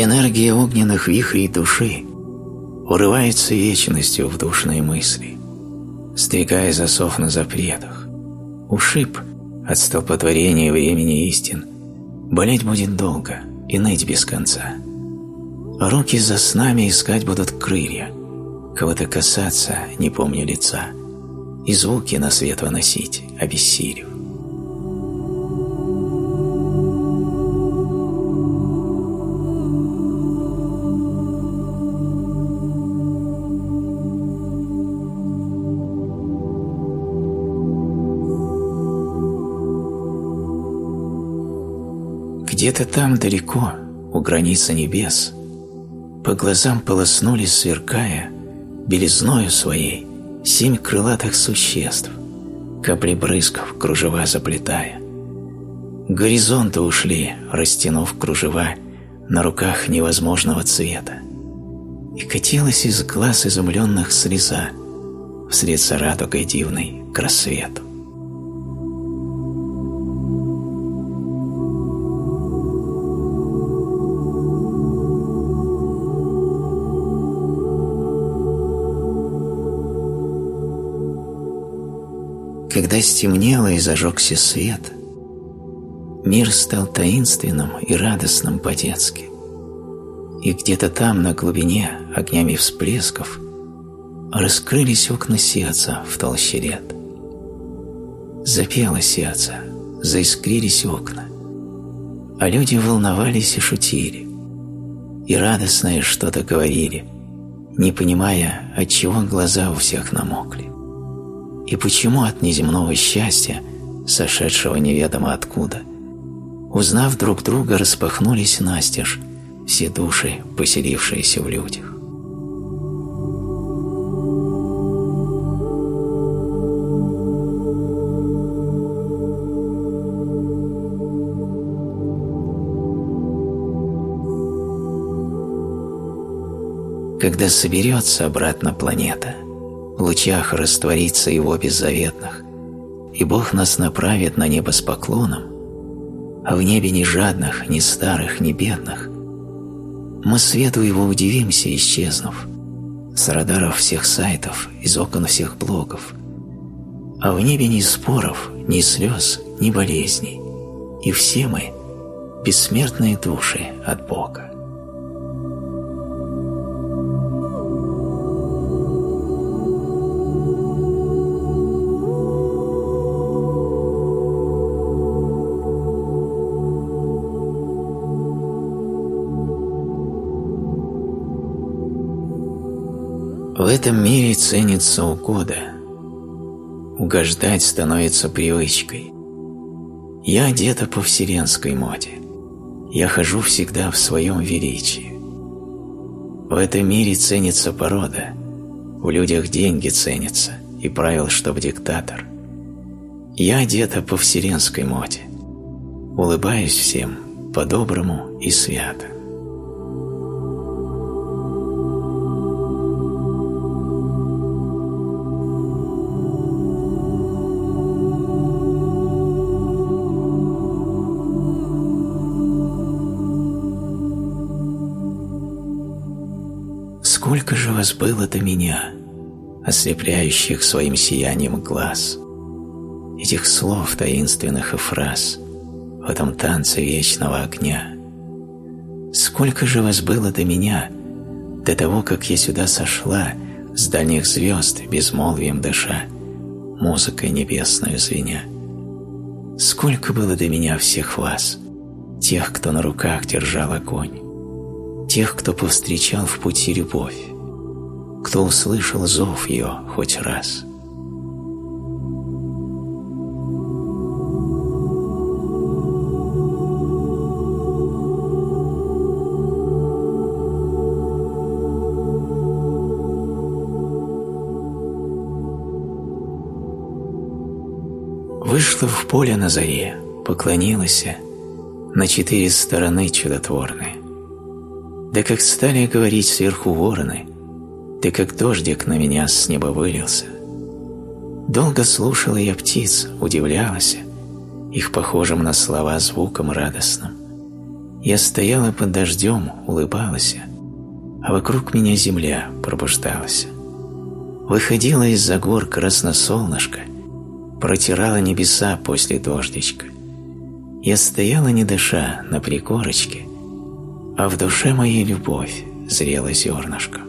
Энергия огненных вихрей души урывается вечностью в душные мысли, сдвигая засов на запретах. Ушиб от столпотворения времени истин, болеть будет долго и ныть без конца. Руки за снами искать будут крылья, кого-то касаться, не помню лица, и звуки на свет выносить, обессилев. Где-то там далеко, у границы небес, по глазам полоснули, сверкая, белизною своей, семь крылатых существ, капли брызгов, кружева заплетая. К горизонту ушли, растянув кружева на руках невозможного цвета. И катилась из глаз изумленных слеза вслед за радугой дивной к рассвету. Когда стемнело и зажегся свет, мир стал таинственным и радостным по-детски. И где-то там, на глубине, огнями всплесков, раскрылись окна сердца в толще лет. Запело сердце, заискрились окна, а люди волновались и шутили, и радостное что-то говорили, не понимая, от чего глаза у всех намокли. И почему от неземного счастья, сошедшего неведомо откуда, узнав друг друга, распахнулись настежь все души, поселившиеся в людях? Когда соберется обратно планета – лучах растворится его беззаветных, и Бог нас направит на небо с поклоном, а в небе ни жадных, ни старых, ни бедных. Мы свету его удивимся, исчезнув, с радаров всех сайтов, из окон всех блогов, а в небе ни споров, ни слез, ни болезней, и все мы – бессмертные души от Бога. Этом мире ценится угода. Угождать становится привычкой. Я одета по вселенской моде. Я хожу всегда в своем величии. В этом мире ценится порода. В людях деньги ценятся, и правил, чтоб диктатор. Я одета по вселенской моде. Улыбаюсь всем по-доброму и свято. Вас было до меня, ослепляющих своим сиянием глаз, этих слов таинственных и фраз в этом танце вечного огня? Сколько же вас было до меня, до того, как я сюда сошла с дальних звезд, безмолвием дыша, музыкой небесную звеня? Сколько было до меня всех вас, тех, кто на руках держал огонь? тех, кто повстречал в пути любовь, кто услышал зов ее хоть раз. Вышла в поле на заре, поклонилась на четыре стороны чудотворные. Да как стали говорить сверху вороны, да как дождик на меня с неба вылился. Долго слушала я птиц, удивлялась их похожим на слова звуком радостным, Я стояла под дождем, улыбалась, а вокруг меня земля пробуждалась. Выходила из-за гор красносолнышко, протирала небеса после дождичка. Я стояла не дыша на пригорочке, а в душе моей любовь зрела зернышко.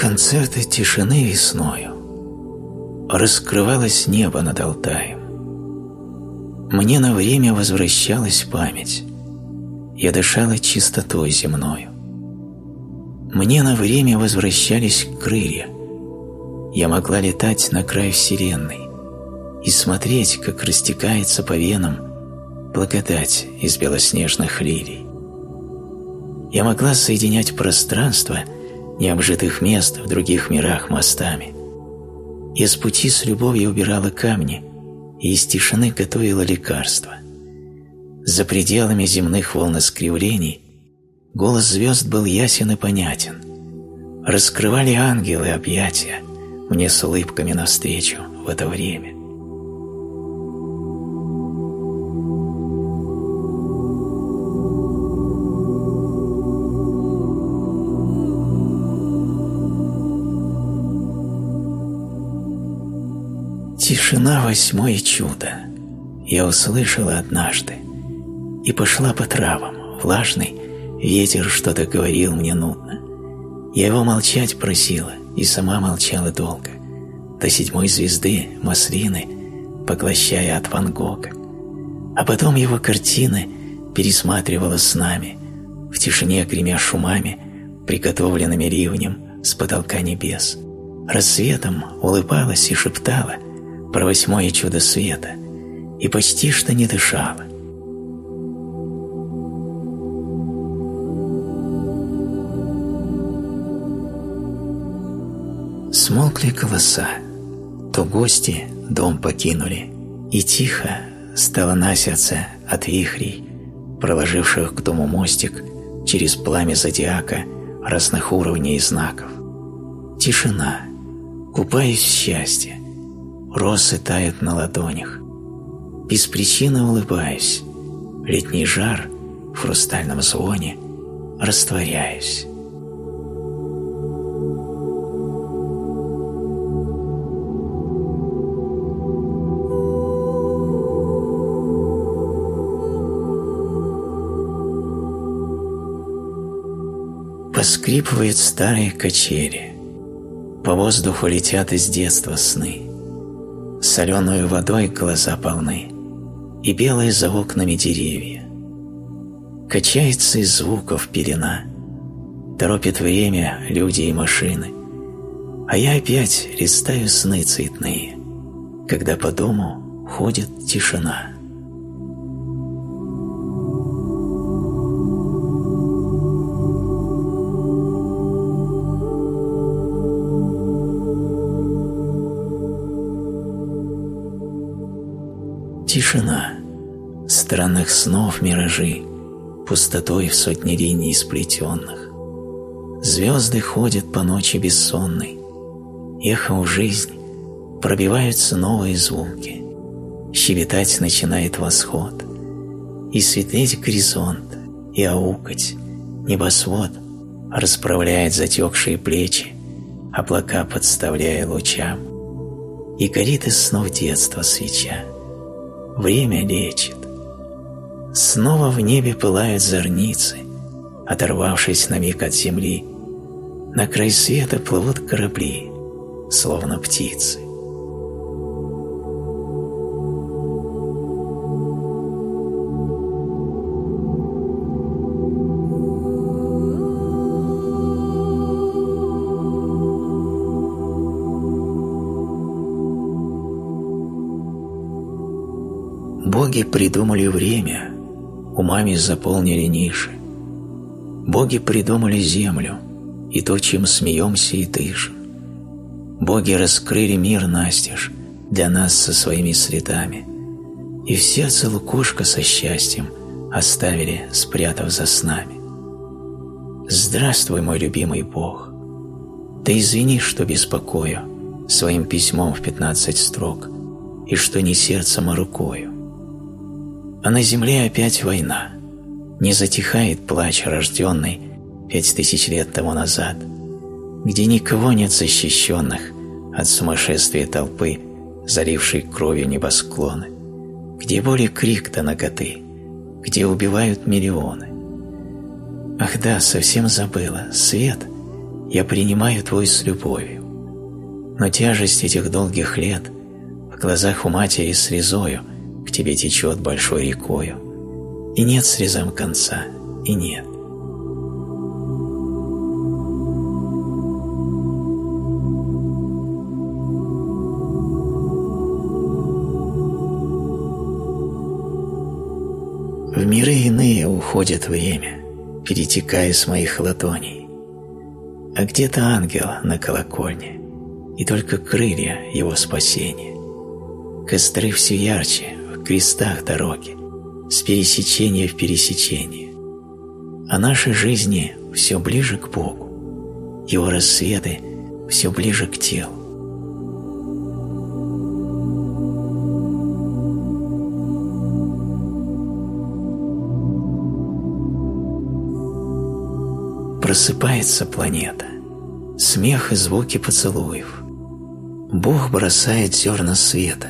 Концерты тишины весною раскрывалось небо над Алтаем. Мне на время возвращалась память. Я дышала чистотой земною. Мне на время возвращались крылья. Я могла летать на край вселенной и смотреть, как растекается по венам благодать из белоснежных лилий. Я могла соединять пространство – необжитых мест в других мирах мостами. Я с пути с любовью убирала камни и из тишины готовила лекарства. За пределами земных волноскривлений голос звезд был ясен и понятен. Раскрывали ангелы объятия мне с улыбками навстречу в это время. Тишина – восьмое чудо. Я услышала однажды и пошла по травам. Влажный ветер что-то говорил мне нудно. Я его молчать просила и сама молчала долго. До седьмой звезды, маслины, поглощая от Ван Гога. А потом его картины пересматривала с нами, в тишине гремя шумами, приготовленными ливнем с потолка небес. Рассветом улыбалась и шептала – про восьмое чудо света и почти что не дышала. Смолкли голоса, то гости дом покинули, и тихо стало на сердце от вихрей, проложивших к дому мостик через пламя зодиака разных уровней и знаков. Тишина, купаясь в счастье, росы тают на ладонях. Без причины улыбаюсь, летний жар в хрустальном звоне растворяюсь. Поскрипывают старые качели, по воздуху летят из детства сны соленой водой глаза полны, и белые за окнами деревья. Качается из звуков пелена, торопит время люди и машины, а я опять листаю сны цветные, когда по дому ходит. Тишина, странных снов миражи, пустотой в сотни линий сплетенных. Звезды ходят по ночи бессонной, эхо у жизнь, пробиваются новые звуки, щебетать начинает восход, и светлеть горизонт, и аукать, небосвод расправляет затекшие плечи, облака подставляя лучам, и горит из снов детства свеча время лечит. Снова в небе пылают зорницы, оторвавшись на миг от земли. На край света плывут корабли, словно птицы. Боги придумали время, умами заполнили ниши. Боги придумали землю и то, чем смеемся и дышим. Боги раскрыли мир настежь для нас со своими следами. и в сердце лукошко со счастьем оставили, спрятав за снами. Здравствуй, мой любимый Бог! Ты извини, что беспокою своим письмом в пятнадцать строк, и что не сердцем, а рукою. А на земле опять война. Не затихает плач рожденный пять тысяч лет тому назад, где никого нет защищенных от сумасшествия толпы, залившей кровью небосклоны, где боли крик до ноготы, где убивают миллионы. Ах да, совсем забыла, свет, я принимаю твой с любовью, но тяжесть этих долгих лет в глазах у матери слезою к тебе течет большой рекою, и нет срезам конца, и нет. В миры иные уходит время, перетекая с моих ладоней. А где-то ангел на колокольне, и только крылья его спасения. Костры все ярче, крестах дороги, с пересечения в пересечение. А наши жизни все ближе к Богу, его рассветы все ближе к телу. Просыпается планета, смех и звуки поцелуев. Бог бросает зерна света,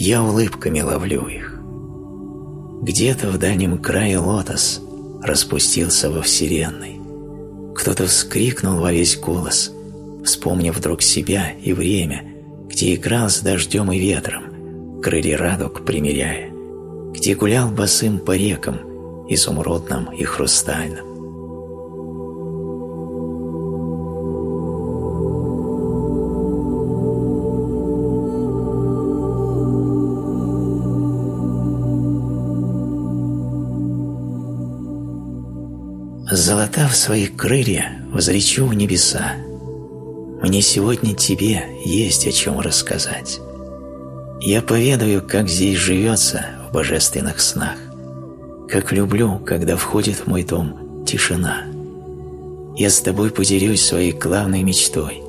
я улыбками ловлю их. Где-то в дальнем крае лотос распустился во вселенной. Кто-то вскрикнул во весь голос, вспомнив вдруг себя и время, где играл с дождем и ветром, крылья радуг примеряя, где гулял босым по рекам, изумрудным и хрустальным. Золотав свои крылья, возречу в небеса. Мне сегодня тебе есть о чем рассказать. Я поведаю, как здесь живется в божественных снах, как люблю, когда входит в мой дом тишина. Я с тобой поделюсь своей главной мечтой,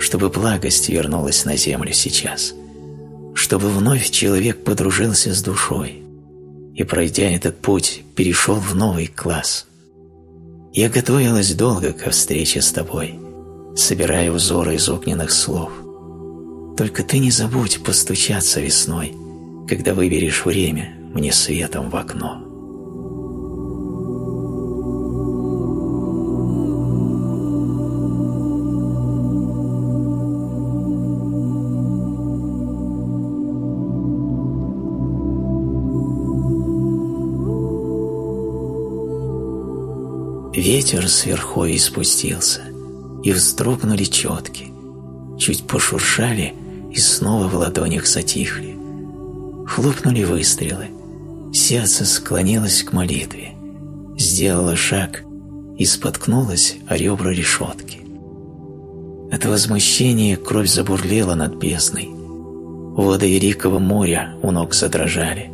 чтобы благость вернулась на землю сейчас, чтобы вновь человек подружился с душой и, пройдя этот путь, перешел в новый класс – я готовилась долго ко встрече с тобой, собирая узоры из огненных слов. Только ты не забудь постучаться весной, когда выберешь время мне светом в окно. Ветер сверху и спустился, и вздрогнули четки, чуть пошуршали и снова в ладонях затихли. Хлопнули выстрелы, сердце склонилось к молитве, сделало шаг и споткнулось о ребра решетки. От возмущения кровь забурлела над бездной, воды великого моря у ног задрожали.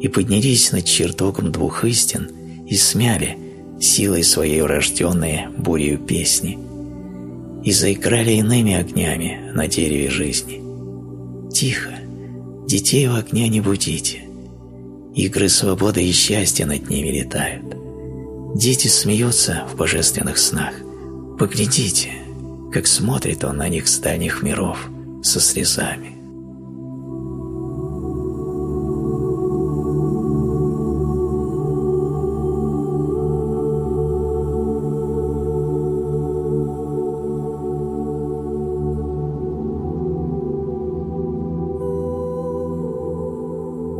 И поднялись над чертогом двух истин и смяли – силой своей урожденные бурею песни, и заиграли иными огнями на дереве жизни. Тихо, детей в огня не будите, игры свободы и счастья над ними летают. Дети смеются в божественных снах. Поглядите, как смотрит он на них с дальних миров со слезами.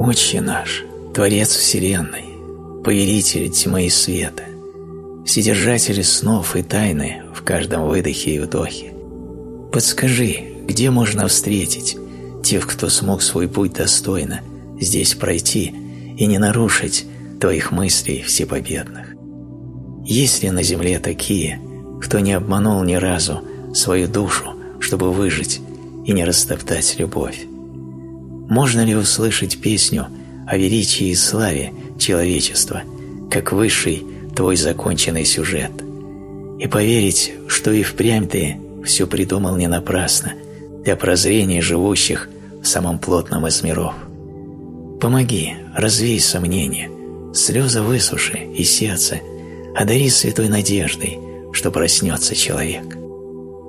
Отче наш, Творец Вселенной, Повелитель тьмы и света, Вседержатель снов и тайны в каждом выдохе и вдохе, подскажи, где можно встретить тех, кто смог свой путь достойно здесь пройти и не нарушить Твоих мыслей всепобедных? Есть ли на земле такие, кто не обманул ни разу свою душу, чтобы выжить и не растоптать любовь? Можно ли услышать песню о величии и славе человечества, как высший твой законченный сюжет, и поверить, что и впрямь ты все придумал не напрасно для прозрения живущих в самом плотном из миров? Помоги, развей сомнения, слезы высуши и сердце одари святой надеждой, что проснется человек.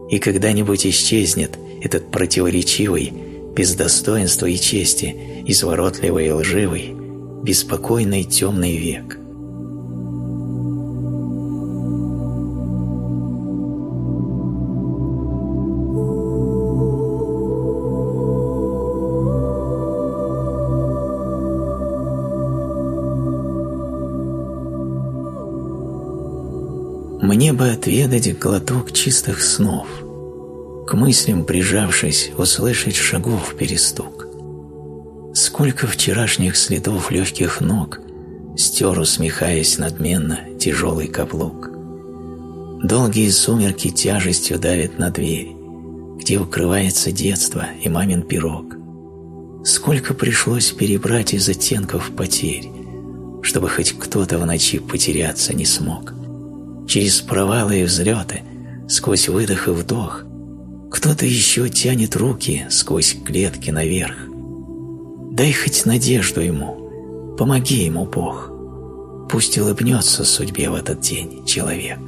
И когда-нибудь исчезнет этот противоречивый, без достоинства и чести, изворотливый и лживый, беспокойный темный век. Мне бы отведать глоток чистых снов, к мыслям прижавшись, услышать шагов перестук. Сколько вчерашних следов легких ног стер, усмехаясь надменно, тяжелый каблук. Долгие сумерки тяжестью давят на дверь, где укрывается детство и мамин пирог. Сколько пришлось перебрать из оттенков потерь, чтобы хоть кто-то в ночи потеряться не смог через провалы и взлеты, сквозь выдох и вдох, кто-то еще тянет руки сквозь клетки наверх. Дай хоть надежду ему, помоги ему Бог. Пусть улыбнется судьбе в этот день человек.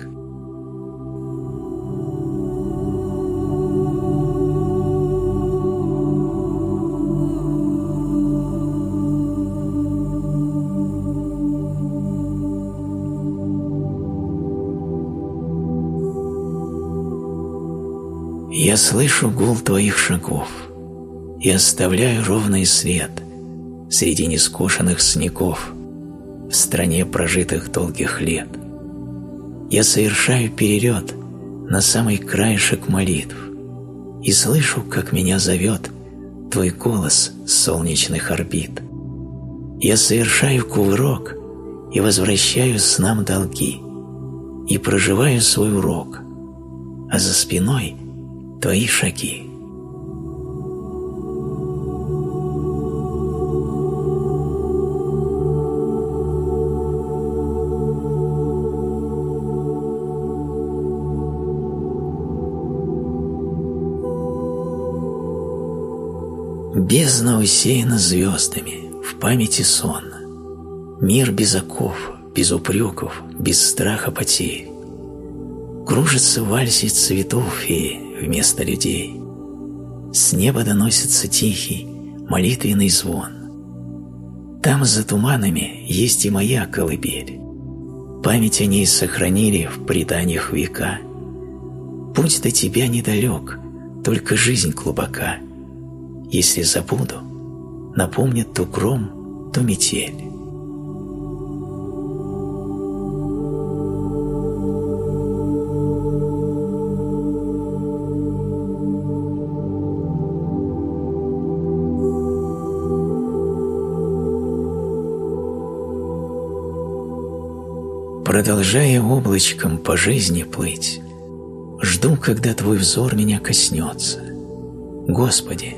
Я слышу гул твоих шагов и оставляю ровный след среди нескошенных снегов в стране прожитых долгих лет. Я совершаю перелет на самый краешек молитв и слышу, как меня зовет твой голос солнечных орбит. Я совершаю кувырок и возвращаю с нам долги и проживаю свой урок, а за спиной – твои шаги. Бездна усеяна звездами, в памяти сон. Мир без оков, без упреков, без страха потерь. Кружится в вальсе цветов феи, вместо людей. С неба доносится тихий, молитвенный звон. Там за туманами есть и моя колыбель. Память о ней сохранили в преданиях века. Путь до тебя недалек, только жизнь глубока. Если забуду, напомнит то гром, то метель. Продолжая облачком по жизни плыть, Жду, когда Твой взор меня коснется. Господи,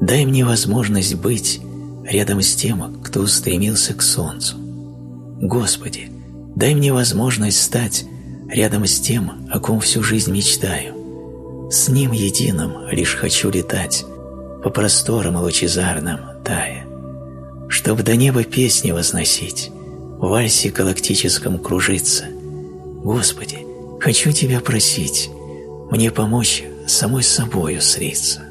дай мне возможность быть рядом с тем, кто устремился к солнцу. Господи, дай мне возможность стать рядом с тем, о ком всю жизнь мечтаю. С ним единым лишь хочу летать по просторам лучезарным тая, Чтоб до неба песни возносить, вальсе галактическом кружиться. Господи, хочу Тебя просить, мне помочь самой собою слиться.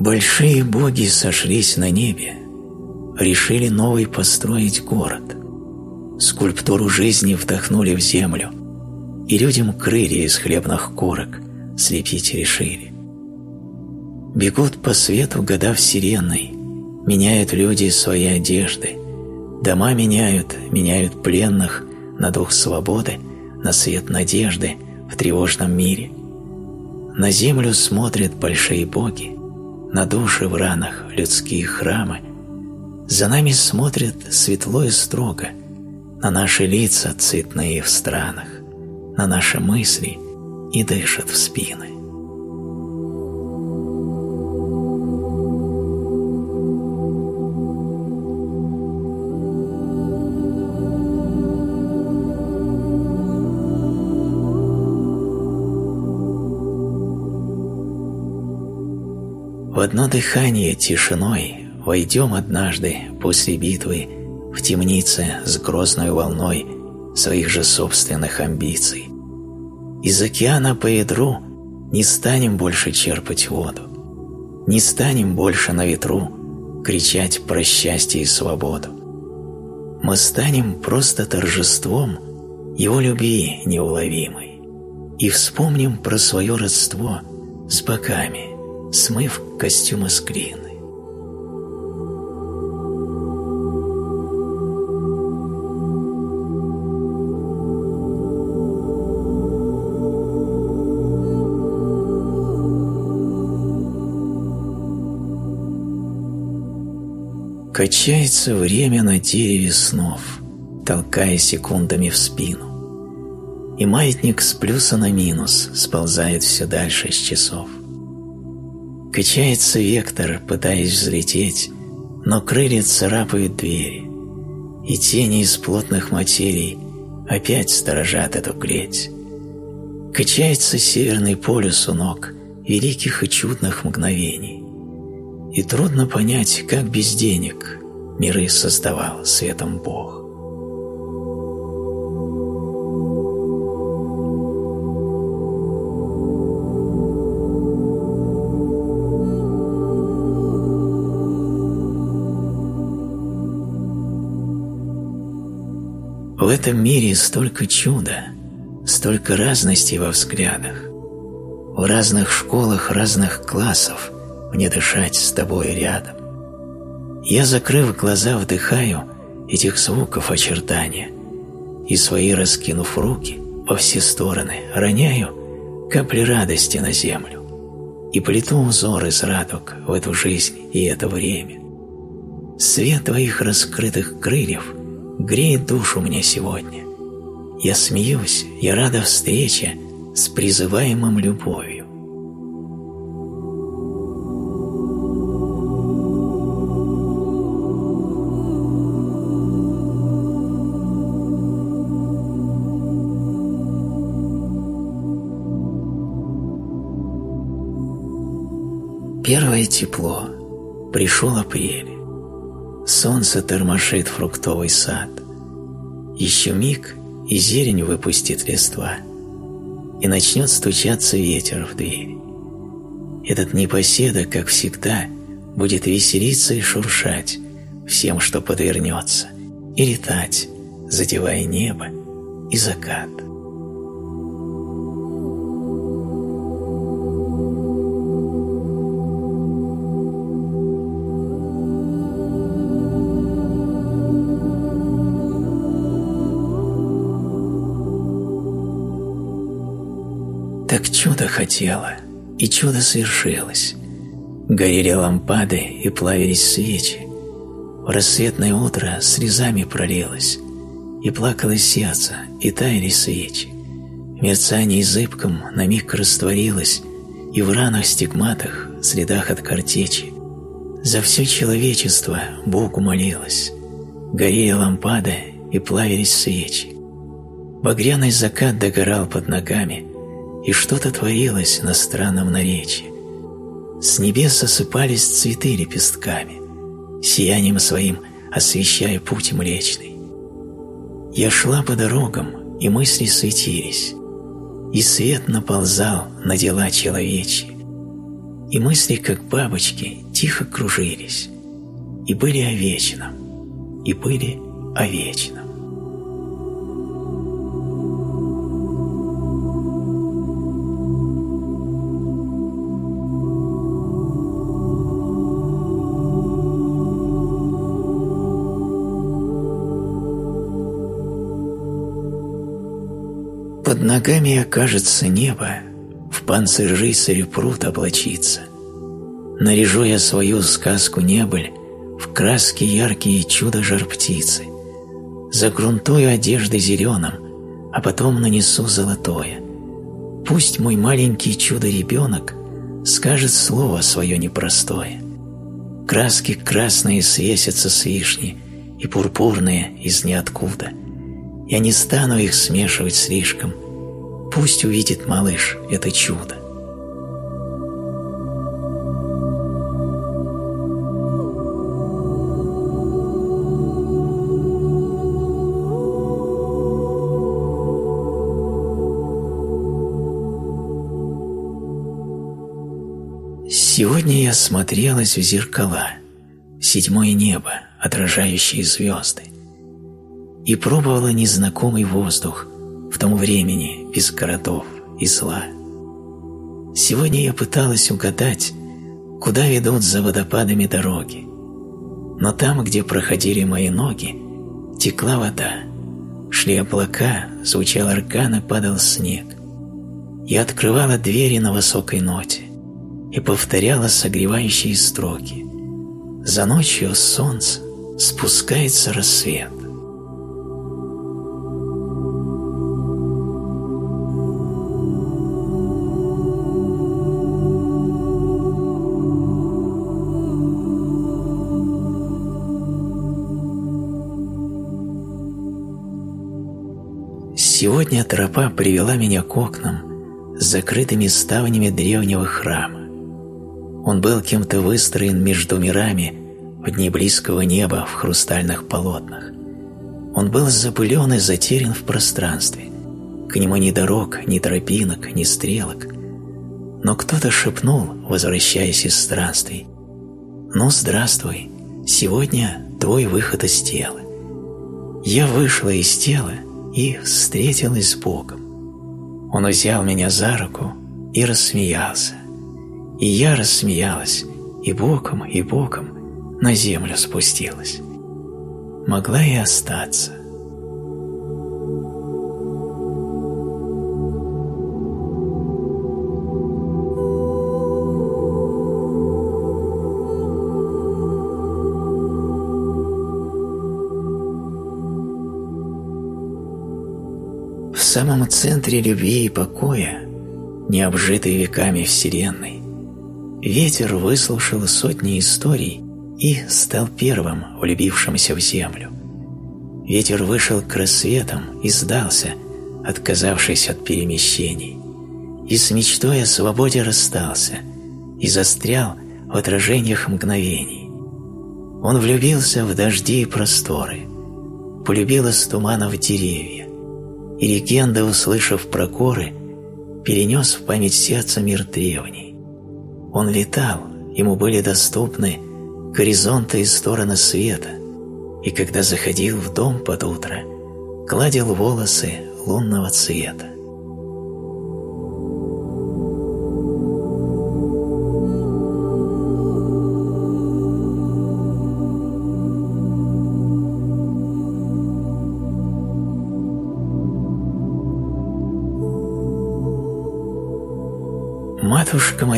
Большие боги сошлись на небе, решили новый построить город. Скульптуру жизни вдохнули в землю, и людям крылья из хлебных корок слепить решили. Бегут по свету года вселенной, меняют люди свои одежды, дома меняют, меняют пленных на дух свободы, на свет надежды в тревожном мире. На землю смотрят большие боги на души в ранах людские храмы, за нами смотрят светло и строго на наши лица цветные в странах, на наши мысли и дышат в спины. В одно дыхание тишиной войдем однажды после битвы в темнице с грозной волной своих же собственных амбиций. Из океана по ядру не станем больше черпать воду, не станем больше на ветру кричать про счастье и свободу. Мы станем просто торжеством его любви неуловимой и вспомним про свое родство с богами, смыв костюм из Качается время на дереве снов, толкая секундами в спину. И маятник с плюса на минус сползает все дальше с часов. Качается вектор, пытаясь взлететь, но крылья царапают двери, и тени из плотных материй опять сторожат эту клеть. Качается северный полюс у ног великих и чудных мгновений, и трудно понять, как без денег миры создавал светом Бог. В этом мире столько чуда, столько разности во взглядах. В разных школах разных классов мне дышать с тобой рядом. Я, закрыв глаза, вдыхаю этих звуков очертания и свои, раскинув руки во все стороны, роняю капли радости на землю и плету узор из радуг в эту жизнь и это время. Свет твоих раскрытых крыльев – греет душу мне сегодня. Я смеюсь, я рада встрече с призываемым любовью. Первое тепло. Пришел апрель. Солнце тормошит фруктовый сад. Еще миг, и зелень выпустит листва, и начнет стучаться ветер в дверь. Этот непоседа, как всегда, будет веселиться и шуршать всем, что подвернется, и летать, задевая небо и закат. Так чудо хотела, и чудо свершилось. Горели лампады и плавились свечи. В рассветное утро слезами пролилось, и плакало сердце, и таяли свечи. Мерцание зыбком на миг растворилось, и в ранах стигматах, следах от картечи, за все человечество Богу молилось. Горели лампады и плавились свечи. Багряный закат догорал под ногами, и что-то творилось на странном наречии. С небес осыпались цветы лепестками, сиянием своим освещая путь млечный. Я шла по дорогам, и мысли светились, и свет наползал на дела человечьи, и мысли, как бабочки, тихо кружились, и были о вечном, и были о вечном. Ногами окажется небо, в панцирь рыцарю пруд облачится. Наряжу я свою сказку-небыль в краски яркие чудо жар птицы, загрунтую одежды зеленым, а потом нанесу золотое. Пусть мой маленький чудо-ребенок скажет слово свое непростое. Краски красные свесятся с вишни и пурпурные из ниоткуда. Я не стану их смешивать слишком. Пусть увидит малыш это чудо. Сегодня я смотрелась в зеркала, седьмое небо, отражающие звезды, и пробовала незнакомый воздух в том времени без городов и зла. Сегодня я пыталась угадать, куда ведут за водопадами дороги, но там, где проходили мои ноги, текла вода, шли облака, звучал аркан и падал снег. Я открывала двери на высокой ноте, и повторяла согревающие строки. За ночью солнце спускается рассвет. Сегодня тропа привела меня к окнам с закрытыми ставнями древнего храма. Он был кем-то выстроен между мирами в дни близкого неба в хрустальных полотнах. Он был запылен и затерян в пространстве. К нему ни дорог, ни тропинок, ни стрелок. Но кто-то шепнул, возвращаясь из странствий, «Ну, здравствуй, сегодня твой выход из тела». Я вышла из тела и встретилась с Богом. Он взял меня за руку и рассмеялся. И я рассмеялась, и боком, и боком на землю спустилась. Могла и остаться. Самом центре любви и покоя, не обжитой веками Вселенной, Ветер выслушал сотни историй и стал первым, влюбившимся в землю. Ветер вышел к рассветам и сдался, отказавшись от перемещений, и с мечтой о свободе расстался и застрял в отражениях мгновений. Он влюбился в дожди и просторы, полюбил из туманов деревья, и легенда, услышав про горы, перенес в память сердца мир древний. Он летал, ему были доступны горизонты и стороны света, и когда заходил в дом под утро, гладил волосы лунного цвета.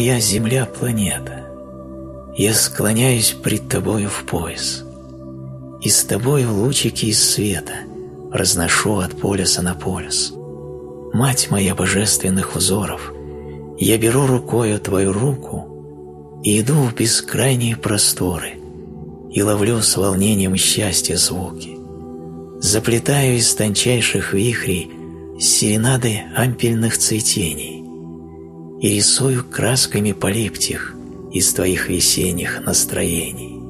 Моя, земля, планета, я склоняюсь пред тобою в пояс, и с тобою лучики из света разношу от полюса на полюс. Мать моя божественных узоров, я беру рукою твою руку и иду в бескрайние просторы и ловлю с волнением счастья звуки. Заплетаю из тончайших вихрей серенады ампельных цветений, и рисую красками полиптих из твоих весенних настроений.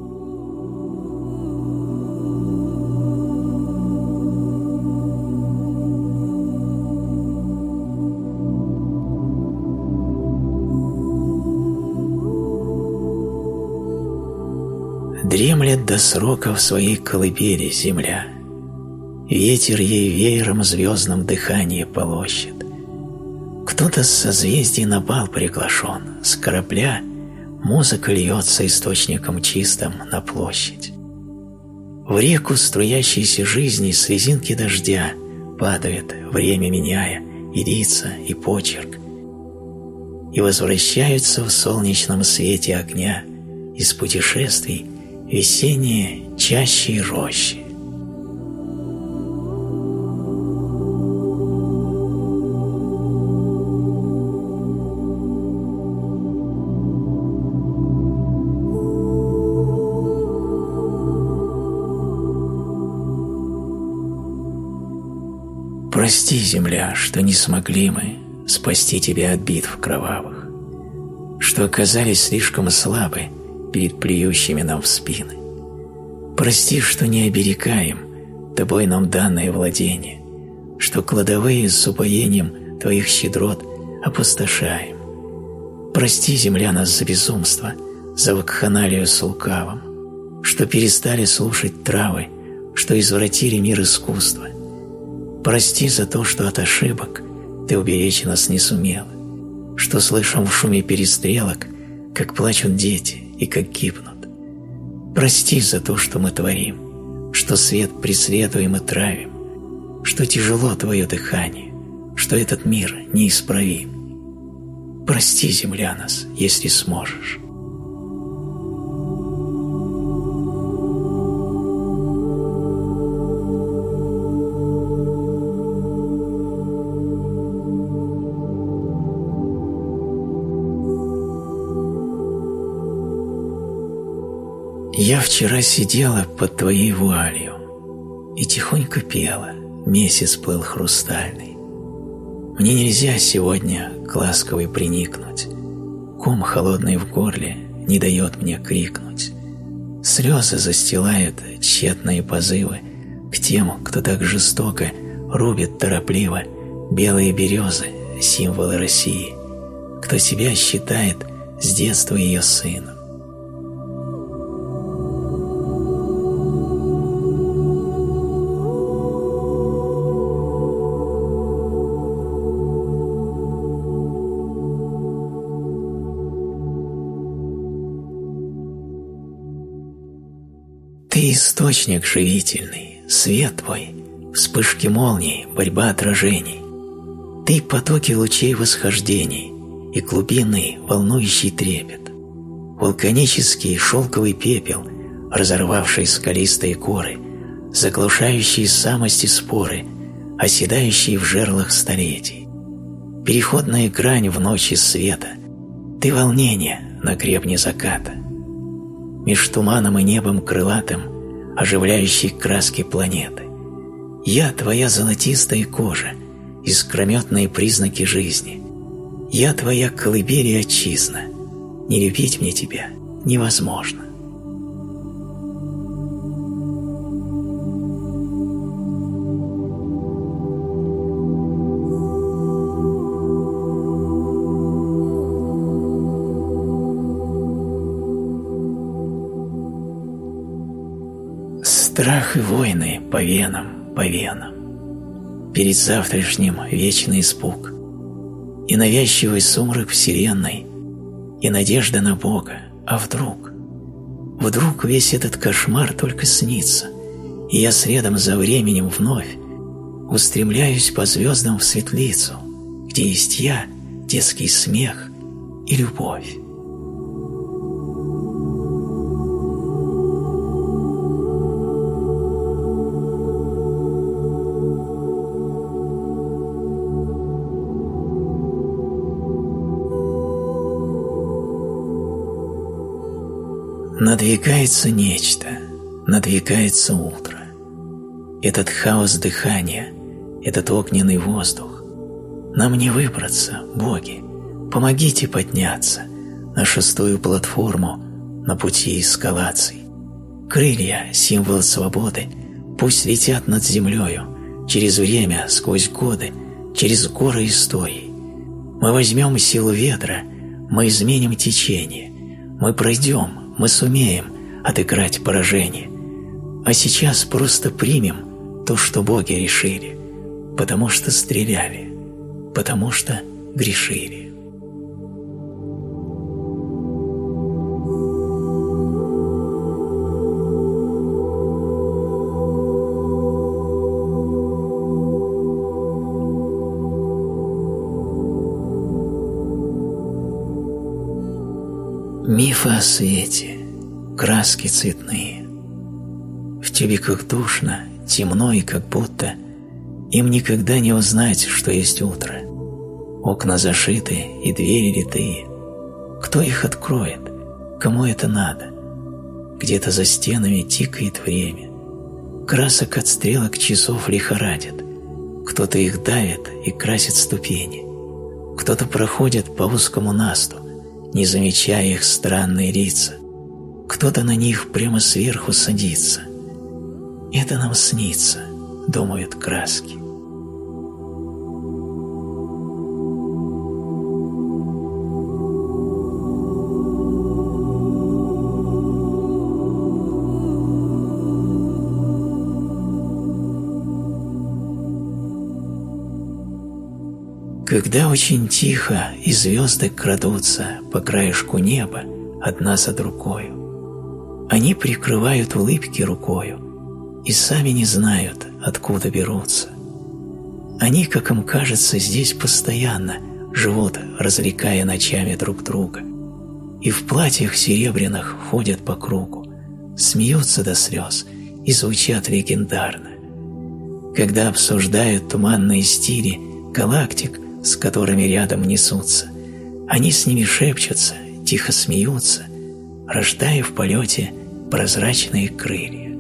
Дремлет до срока в своей колыбели земля. Ветер ей веером звездном дыхание полощет. Кто-то с созвездий на бал приглашен, с корабля музыка льется источником чистым на площадь. В реку струящейся жизни с резинки дождя падает, время меняя, и лица, и почерк. и возвращаются в солнечном свете огня из путешествий весенние чаще и рощи. Земля, что не смогли мы спасти тебя от битв кровавых, что оказались слишком слабы перед плюющими нам в спины. Прости, что не оберекаем тобой нам данное владение, что кладовые с упоением твоих щедрот опустошаем. Прости, земля, нас за безумство, за вакханалию с лукавым, что перестали слушать травы, что извратили мир искусства. Прости за то, что от ошибок ты уберечь нас не сумела, что слышим в шуме перестрелок, как плачут дети и как гибнут. Прости за то, что мы творим, что свет преследуем и травим, что тяжело твое дыхание, что этот мир неисправим. Прости, земля, нас, если сможешь. Я вчера сидела под твоей вуалью и тихонько пела, месяц плыл хрустальный. Мне нельзя сегодня к ласковой приникнуть, ком холодный в горле не дает мне крикнуть. Слезы застилают тщетные позывы к тем, кто так жестоко рубит торопливо белые березы, символы России, кто себя считает с детства ее сыном. Источник живительный, свет твой, вспышки молний, борьба отражений. Ты потоки лучей восхождений и глубинный волнующий трепет, вулканический шелковый пепел, разорвавший скалистые коры, заглушающий самости споры, оседающие в жерлах столетий. Переходная грань в ночи света, ты волнение на гребне заката. Меж туманом и небом крылатым оживляющей краски планеты. Я твоя золотистая кожа, искрометные признаки жизни. Я твоя колыбель и отчизна. Не любить мне тебя невозможно. Страх и войны по венам, по венам. Перед завтрашним вечный испуг. И навязчивый сумрак вселенной, и надежда на Бога. А вдруг? Вдруг весь этот кошмар только снится, и я следом за временем вновь устремляюсь по звездам в светлицу, где есть я, детский смех и любовь. Надвигается нечто, надвигается утро. Этот хаос дыхания, этот огненный воздух. Нам не выбраться, боги. Помогите подняться на шестую платформу на пути эскалаций. Крылья, символ свободы, пусть летят над землею, через время, сквозь годы, через горы истории. Мы возьмем силу ветра, мы изменим течение, мы пройдем, мы сумеем отыграть поражение. А сейчас просто примем то, что боги решили, потому что стреляли, потому что грешили. Мифы о свете, краски цветные. В тюбиках душно, темно и как будто им никогда не узнать, что есть утро. Окна зашиты и двери литые. Кто их откроет? Кому это надо? Где-то за стенами тикает время. Красок от стрелок часов лихорадит. Кто-то их давит и красит ступени. Кто-то проходит по узкому насту, не замечая их странные лица. Кто-то на них прямо сверху садится. Это нам снится, думают краски. Когда очень тихо и звезды крадутся по краешку неба одна за другою, они прикрывают улыбки рукою и сами не знают, откуда берутся. Они, как им кажется, здесь постоянно живут, развлекая ночами друг друга, и в платьях серебряных ходят по кругу, смеются до слез и звучат легендарно. Когда обсуждают туманные стили галактик, с которыми рядом несутся. Они с ними шепчутся, тихо смеются, рождая в полете прозрачные крылья.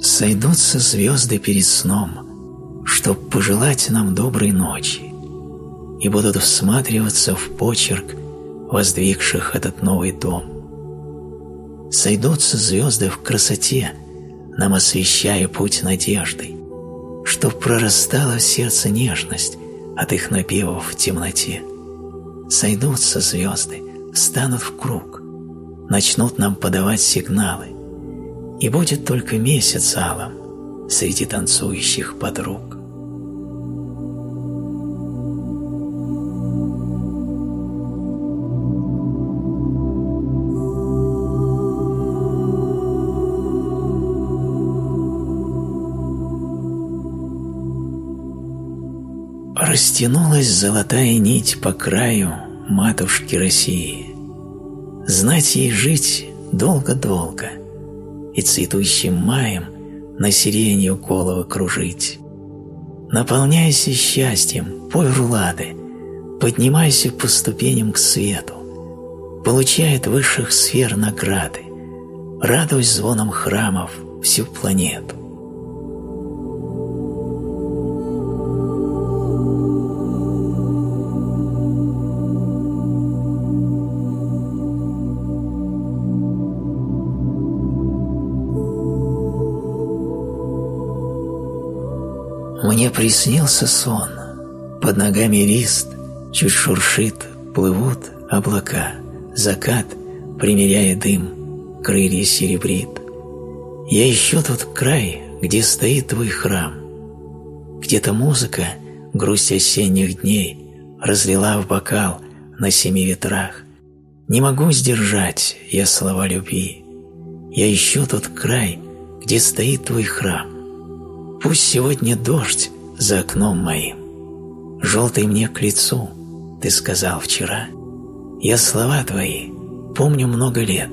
Сойдутся звезды перед сном, чтоб пожелать нам доброй ночи, и будут всматриваться в почерк воздвигших этот новый дом. Сойдутся звезды в красоте, нам освещая путь надеждой, чтоб прорастала в сердце нежность от их напевов в темноте. Сойдутся звезды, станут в круг, начнут нам подавать сигналы, и будет только месяц алым среди танцующих подруг. Растянулась золотая нить по краю матушки России. Знать ей жить долго-долго и цветущим маем на сиренью головы кружить. Наполняйся счастьем, пой рулады, поднимайся по ступеням к свету, получай от высших сфер награды, радуй звоном храмов всю планету. Приснился сон. Под ногами лист, чуть шуршит, плывут облака. Закат, примеряя дым, крылья серебрит. Я ищу тот край, где стоит твой храм. Где-то музыка, грусть осенних дней, разлила в бокал на семи ветрах. Не могу сдержать я слова любви. Я ищу тот край, где стоит твой храм. Пусть сегодня дождь за окном моим, Желтый мне к лицу, ты сказал вчера. Я слова твои помню много лет.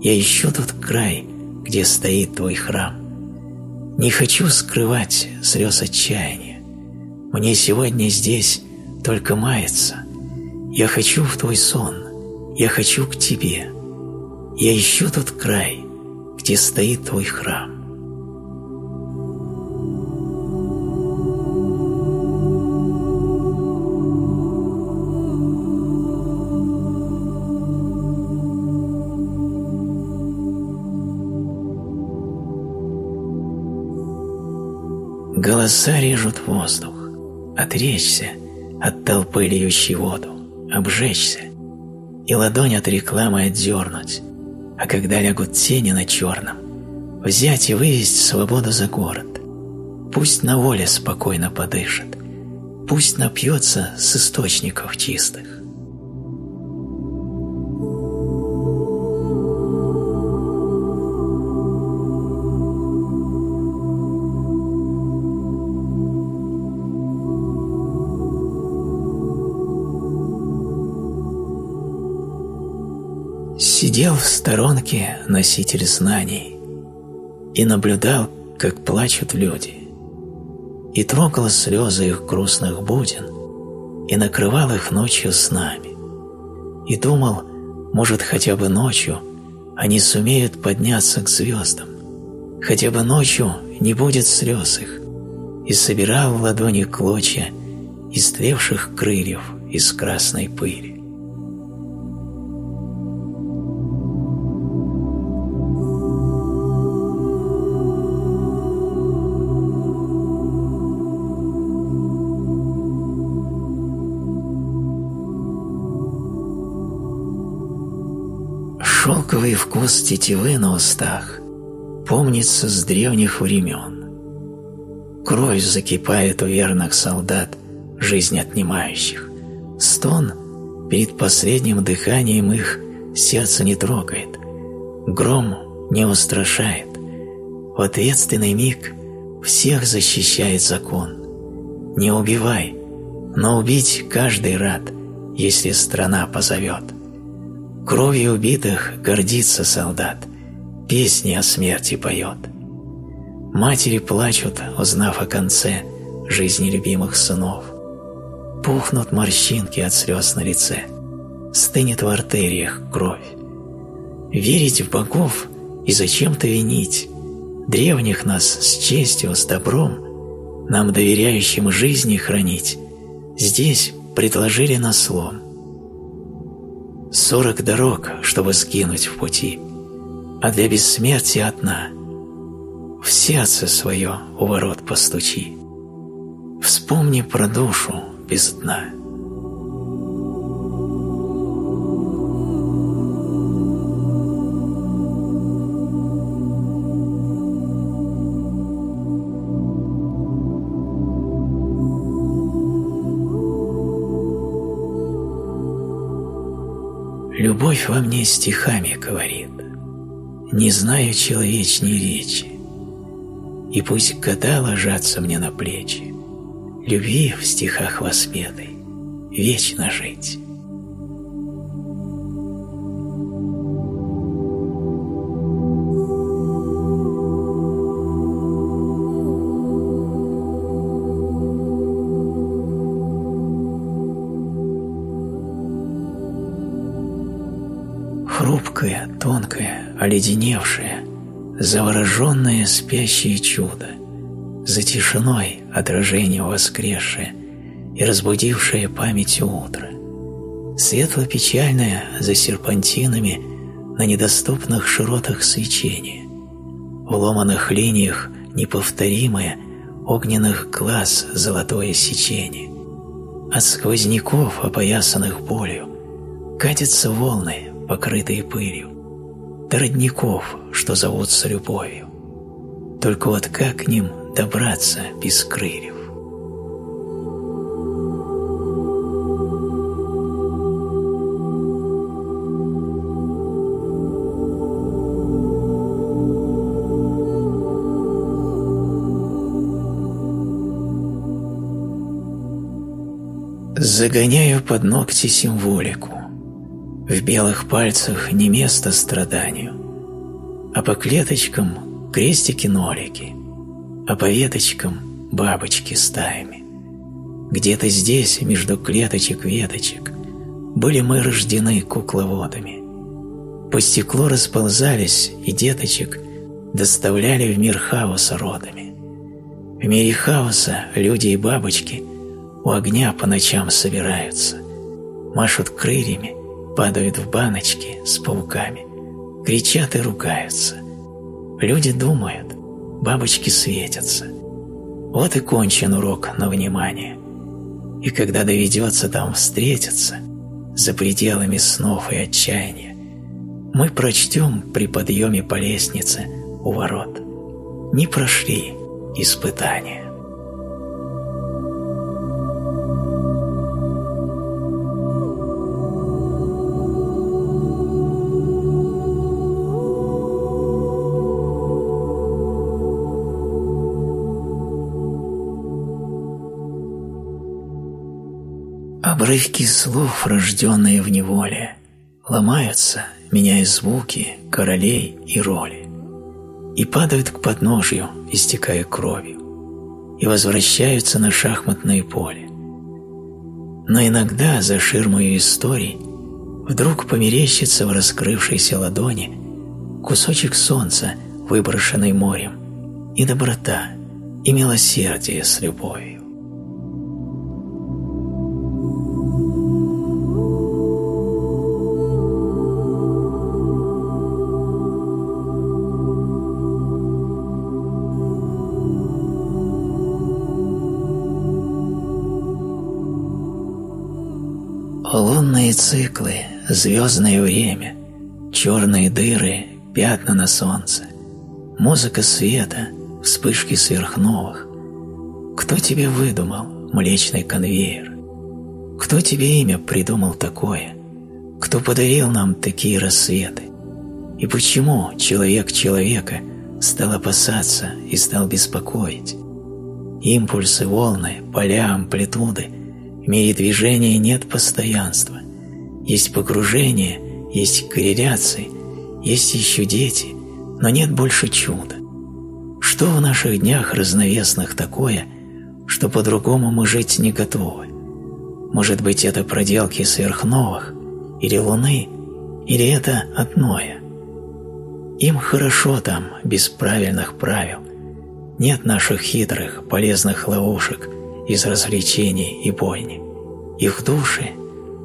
Я ищу тот край, где стоит твой храм. Не хочу скрывать слез отчаяния. Мне сегодня здесь только маяться. Я хочу в твой сон, я хочу к тебе. Я ищу тот край, где стоит твой храм. Голоса режут воздух. Отречься от толпы льющей воду, обжечься и ладонь от рекламы отдернуть, а когда лягут тени на черном, взять и вывести свободу за город. Пусть на воле спокойно подышит, пусть напьется с источников чистых. Сидел в сторонке носитель знаний и наблюдал, как плачут люди, и трогал слезы их грустных буден, и накрывал их ночью снами, и думал, может, хотя бы ночью они сумеют подняться к звездам, хотя бы ночью не будет слез их, и собирал в ладони клочья истлевших крыльев из красной пыли. Шелковый вкус тетивы на устах помнится с древних времен. Кровь закипает у верных солдат, жизнь отнимающих. Стон перед последним дыханием их сердце не трогает, гром не устрашает. В ответственный миг всех защищает закон. Не убивай, но убить каждый рад, если страна позовет. Кровью убитых гордится солдат, песни о смерти поет. Матери плачут, узнав о конце жизни любимых сынов. Пухнут морщинки от слез на лице, стынет в артериях кровь. Верить в богов и зачем-то винить древних нас с честью, с добром, нам доверяющим жизни хранить, здесь предложили на слом. Сорок дорог, чтобы скинуть в пути, а для бессмертия одна. В сердце свое у ворот постучи. Вспомни про душу без дна. Любовь во мне стихами говорит, Не знаю человечней речи. И пусть года ложатся мне на плечи, Любви в стихах воспетой вечно жить. Тонкое, оледеневшее, завороженное спящее чудо, за тишиной отражение воскресшее и разбудившее памятью утро, светло-печальное за серпантинами на недоступных широтах свечения, в ломаных линиях неповторимое огненных глаз золотое сечение, от сквозняков, опоясанных болью, катятся волны покрытые пылью, до родников, что зовутся любовью. Только вот как к ним добраться без крыльев? Загоняю под ногти символику, в белых пальцах не место страданию, а по клеточкам крестики-нолики, а по веточкам бабочки стаями. Где-то здесь, между клеточек-веточек, были мы рождены кукловодами. По стеклу расползались и деточек доставляли в мир хаоса родами. В мире хаоса люди и бабочки у огня по ночам собираются, машут крыльями падают в баночки с пауками, кричат и ругаются. Люди думают, бабочки светятся. Вот и кончен урок на внимание. И когда доведется там встретиться, за пределами снов и отчаяния, мы прочтем при подъеме по лестнице у ворот. Не прошли испытания. Обрывки слов, рожденные в неволе, ломаются, меняя звуки, королей и роли, и падают к подножью, истекая кровью, и возвращаются на шахматное поле. Но иногда за ширмою историй вдруг померещится в раскрывшейся ладони кусочек солнца, выброшенный морем, и доброта, и милосердие с любовью. Циклы, звездное время, черные дыры, пятна на солнце, музыка света, вспышки сверхновых. Кто тебе выдумал Млечный конвейер? Кто тебе имя придумал такое? Кто подарил нам такие рассветы? И почему человек человека стал опасаться и стал беспокоить? Импульсы, волны, поля, амплитуды – в мире движения нет постоянства. Есть погружение, есть корреляции, есть еще дети, но нет больше чуда. Что в наших днях разновесных такое, что по-другому мы жить не готовы? Может быть, это проделки сверхновых, или Луны, или это одное? Им хорошо там, без правильных правил. Нет наших хитрых, полезных ловушек, из развлечений и бойни. Их души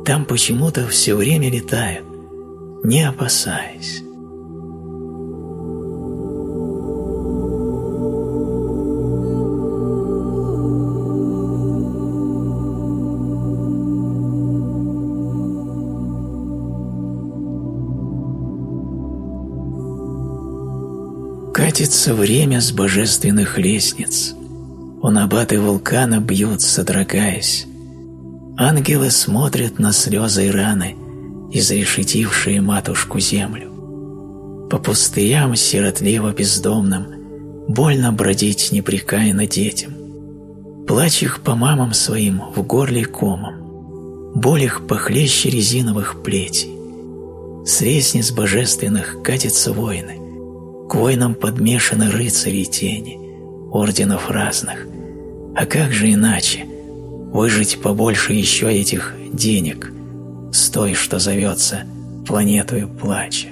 там почему-то все время летают, не опасаясь. Катится время с божественных лестниц – он абаты вулкана бьют, содрогаясь. Ангелы смотрят на слезы и раны, изрешетившие матушку землю. По пустырям сиротливо бездомным больно бродить непрекаянно детям. Плачь их по мамам своим в горле комом, боль их похлеще резиновых плетей. С лестниц божественных катятся воины, к воинам подмешаны рыцари тени, орденов разных, а как же иначе? Выжить побольше еще этих денег с той, что зовется планетою плача.